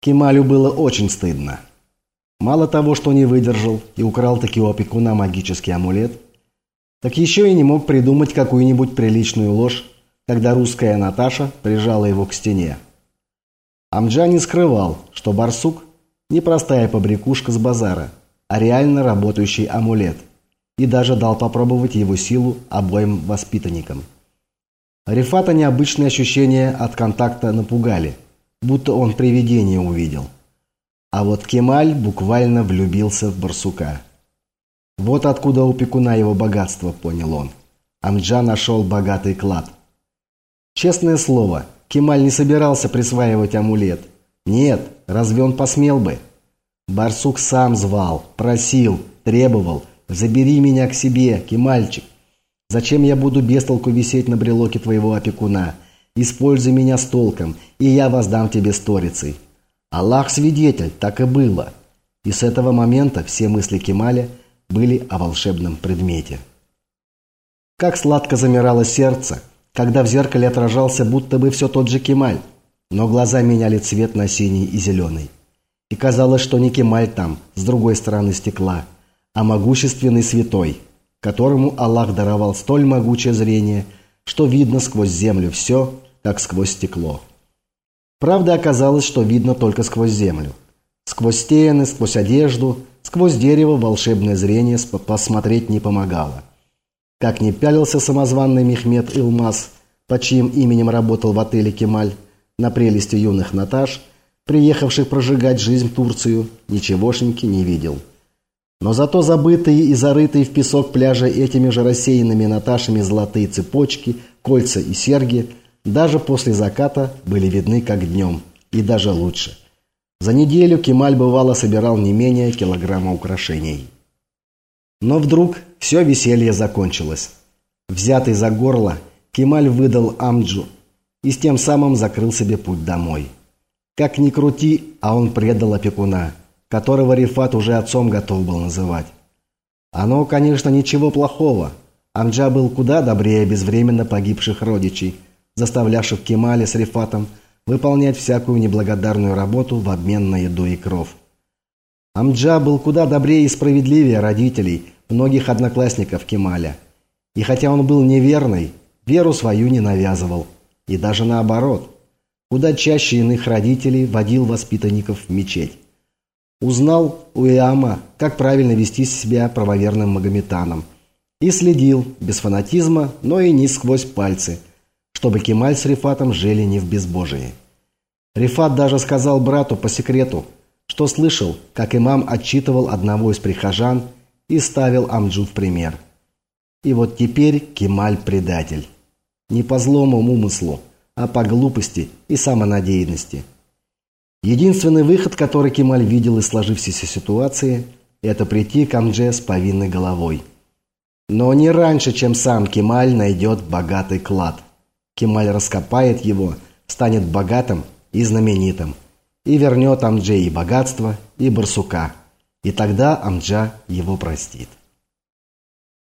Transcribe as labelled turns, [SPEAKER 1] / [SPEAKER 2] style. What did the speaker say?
[SPEAKER 1] Кемалю было очень стыдно. Мало того, что не выдержал и украл таки у опекуна магический амулет, так еще и не мог придумать какую-нибудь приличную ложь, когда русская Наташа прижала его к стене. Амджа не скрывал, что барсук – не простая побрякушка с базара, а реально работающий амулет, и даже дал попробовать его силу обоим воспитанникам. Рифата необычные ощущения от контакта напугали – будто он привидение увидел. А вот Кемаль буквально влюбился в барсука. Вот откуда у пекуна его богатство, понял он. Амджа нашел богатый клад. Честное слово, Кемаль не собирался присваивать амулет. Нет, разве он посмел бы? Барсук сам звал, просил, требовал. «Забери меня к себе, Кемальчик. Зачем я буду без висеть на брелоке твоего опекуна? Используй меня с толком, и я воздам тебе сторицей. Аллах свидетель, так и было. И с этого момента все мысли Кемаля были о волшебном предмете. Как сладко замирало сердце, когда в зеркале отражался будто бы все тот же Кемаль, но глаза меняли цвет на синий и зеленый. И казалось, что не Кемаль там, с другой стороны стекла, а могущественный святой, которому Аллах даровал столь могучее зрение, что видно сквозь землю все, как сквозь стекло. Правда оказалось, что видно только сквозь землю. Сквозь стены, сквозь одежду, сквозь дерево волшебное зрение посмотреть не помогало. Как ни пялился самозванный Мехмед Илмаз, под чьим именем работал в отеле «Кемаль», на прелести юных Наташ, приехавших прожигать жизнь в Турцию, ничегошеньки не видел. Но зато забытые и зарытые в песок пляжа этими же рассеянными Наташами золотые цепочки, кольца и серьги даже после заката были видны как днем, и даже лучше. За неделю Кемаль бывало собирал не менее килограмма украшений. Но вдруг все веселье закончилось. Взятый за горло, Кемаль выдал Амджу и с тем самым закрыл себе путь домой. Как ни крути, а он предал опекуна, которого Рифат уже отцом готов был называть. Оно, конечно, ничего плохого. Амджа был куда добрее безвременно погибших родичей – заставлявших Кемали с Рифатом выполнять всякую неблагодарную работу в обмен на еду и кров. Амджа был куда добрее и справедливее родителей, многих одноклассников Кемаля. И хотя он был неверный, веру свою не навязывал. И даже наоборот, куда чаще иных родителей водил воспитанников в мечеть. Узнал у Иама, как правильно вести себя правоверным магометаном. И следил, без фанатизма, но и не сквозь пальцы – чтобы Кемаль с Рифатом жили не в безбожии. Рифат даже сказал брату по секрету, что слышал, как имам отчитывал одного из прихожан и ставил Амджу в пример. И вот теперь Кемаль предатель. Не по злому умыслу, а по глупости и самонадеянности. Единственный выход, который Кемаль видел из сложившейся ситуации, это прийти к Амдже с повинной головой. Но не раньше, чем сам Кемаль найдет богатый клад. Кемаль раскопает его, станет богатым и знаменитым. И вернет Амдже и богатство, и барсука. И тогда Амджа его простит.